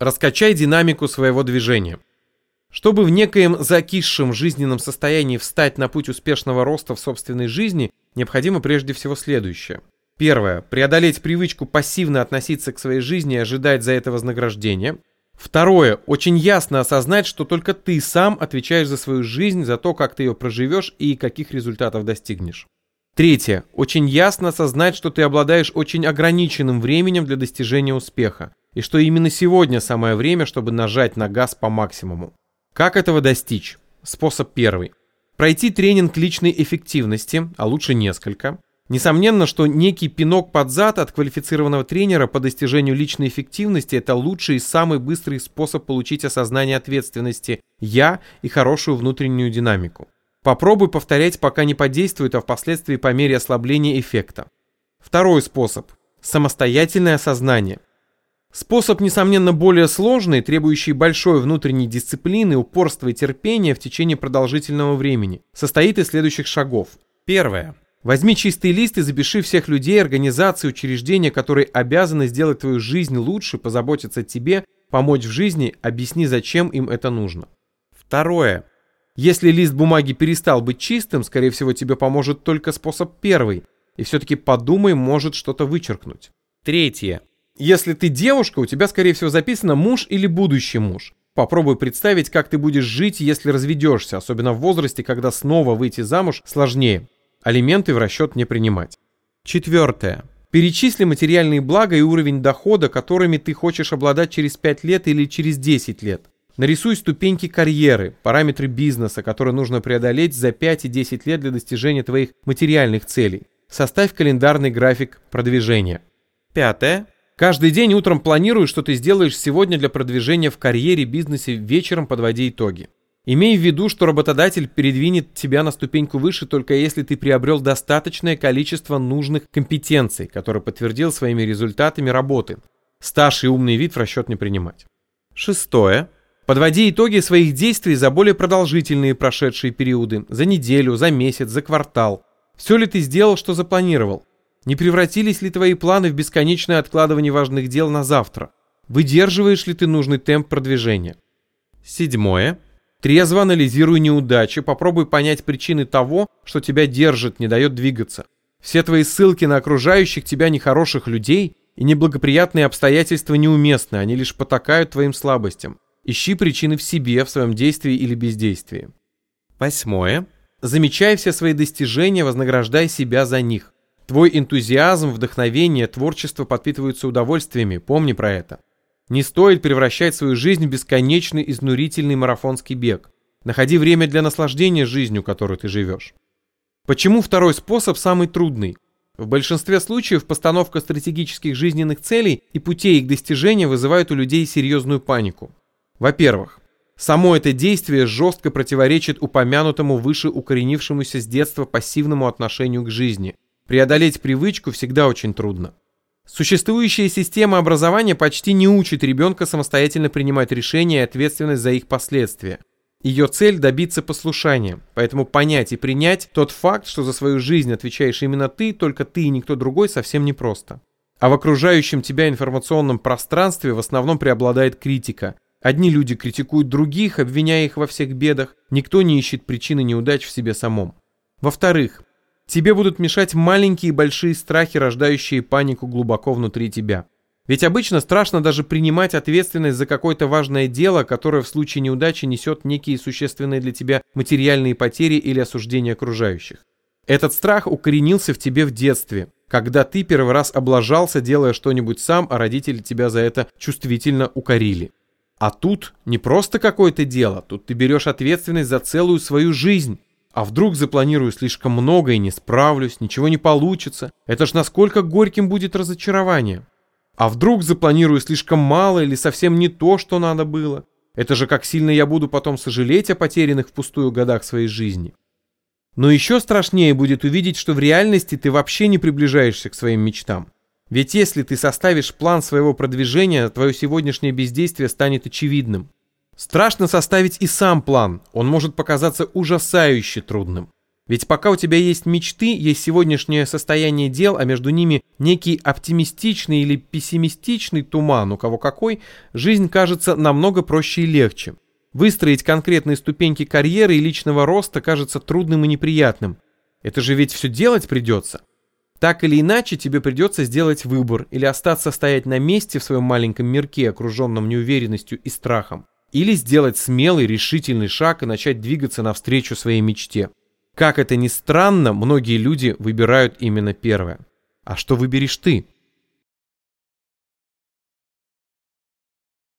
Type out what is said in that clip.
Раскачай динамику своего движения. Чтобы в некоем закисшем жизненном состоянии встать на путь успешного роста в собственной жизни, необходимо прежде всего следующее. Первое. Преодолеть привычку пассивно относиться к своей жизни и ожидать за это вознаграждения. Второе. Очень ясно осознать, что только ты сам отвечаешь за свою жизнь, за то, как ты ее проживешь и каких результатов достигнешь. Третье. Очень ясно осознать, что ты обладаешь очень ограниченным временем для достижения успеха, и что именно сегодня самое время, чтобы нажать на газ по максимуму. Как этого достичь? Способ первый. Пройти тренинг личной эффективности, а лучше несколько. Несомненно, что некий пинок под зад от квалифицированного тренера по достижению личной эффективности – это лучший и самый быстрый способ получить осознание ответственности «я» и хорошую внутреннюю динамику. Попробуй повторять, пока не подействует, а впоследствии по мере ослабления эффекта. Второй способ – самостоятельное осознание – Способ, несомненно, более сложный, требующий большой внутренней дисциплины, упорства и терпения в течение продолжительного времени, состоит из следующих шагов. Первое. Возьми чистый лист и запиши всех людей, организаций, учреждения, которые обязаны сделать твою жизнь лучше, позаботиться о тебе, помочь в жизни, объясни, зачем им это нужно. Второе. Если лист бумаги перестал быть чистым, скорее всего, тебе поможет только способ первый, и все-таки подумай, может что-то вычеркнуть. Третье. Если ты девушка, у тебя, скорее всего, записано муж или будущий муж. Попробуй представить, как ты будешь жить, если разведешься, особенно в возрасте, когда снова выйти замуж сложнее. Алименты в расчет не принимать. Четвертое. Перечисли материальные блага и уровень дохода, которыми ты хочешь обладать через 5 лет или через 10 лет. Нарисуй ступеньки карьеры, параметры бизнеса, которые нужно преодолеть за 5 и 10 лет для достижения твоих материальных целей. Составь календарный график продвижения. Пятое. Каждый день утром планирую, что ты сделаешь сегодня для продвижения в карьере, бизнесе, вечером подводи итоги. Имей в виду, что работодатель передвинет тебя на ступеньку выше, только если ты приобрел достаточное количество нужных компетенций, которые подтвердил своими результатами работы. Стаж и умный вид в расчет не принимать. Шестое. Подводи итоги своих действий за более продолжительные прошедшие периоды, за неделю, за месяц, за квартал. Все ли ты сделал, что запланировал? Не превратились ли твои планы в бесконечное откладывание важных дел на завтра? Выдерживаешь ли ты нужный темп продвижения? Седьмое. Трезво анализируй неудачи, попробуй понять причины того, что тебя держит, не дает двигаться. Все твои ссылки на окружающих тебя нехороших людей и неблагоприятные обстоятельства неуместны, они лишь потакают твоим слабостям. Ищи причины в себе, в своем действии или бездействии. Восьмое. Замечай все свои достижения, вознаграждай себя за них. Твой энтузиазм, вдохновение, творчество подпитываются удовольствиями, помни про это. Не стоит превращать свою жизнь в бесконечный изнурительный марафонский бег. Находи время для наслаждения жизнью, которой ты живешь. Почему второй способ самый трудный? В большинстве случаев постановка стратегических жизненных целей и путей их достижения вызывают у людей серьезную панику. Во-первых, само это действие жестко противоречит упомянутому выше укоренившемуся с детства пассивному отношению к жизни – Преодолеть привычку всегда очень трудно. Существующая система образования почти не учит ребенка самостоятельно принимать решения и ответственность за их последствия. Ее цель – добиться послушания, поэтому понять и принять тот факт, что за свою жизнь отвечаешь именно ты, только ты и никто другой, совсем непросто. А в окружающем тебя информационном пространстве в основном преобладает критика. Одни люди критикуют других, обвиняя их во всех бедах, никто не ищет причины неудач в себе самом. Во-вторых, Тебе будут мешать маленькие и большие страхи, рождающие панику глубоко внутри тебя. Ведь обычно страшно даже принимать ответственность за какое-то важное дело, которое в случае неудачи несет некие существенные для тебя материальные потери или осуждение окружающих. Этот страх укоренился в тебе в детстве, когда ты первый раз облажался, делая что-нибудь сам, а родители тебя за это чувствительно укорили. А тут не просто какое-то дело, тут ты берешь ответственность за целую свою жизнь. А вдруг запланирую слишком много и не справлюсь, ничего не получится? Это ж насколько горьким будет разочарование. А вдруг запланирую слишком мало или совсем не то, что надо было? Это же как сильно я буду потом сожалеть о потерянных впустую годах своей жизни. Но еще страшнее будет увидеть, что в реальности ты вообще не приближаешься к своим мечтам. Ведь если ты составишь план своего продвижения, твое сегодняшнее бездействие станет очевидным. Страшно составить и сам план, он может показаться ужасающе трудным. Ведь пока у тебя есть мечты, есть сегодняшнее состояние дел, а между ними некий оптимистичный или пессимистичный туман, у кого какой, жизнь кажется намного проще и легче. Выстроить конкретные ступеньки карьеры и личного роста кажется трудным и неприятным. Это же ведь все делать придется. Так или иначе, тебе придется сделать выбор или остаться стоять на месте в своем маленьком мирке, окруженном неуверенностью и страхом, или сделать смелый, решительный шаг и начать двигаться навстречу своей мечте. Как это ни странно, многие люди выбирают именно первое. А что выберешь ты?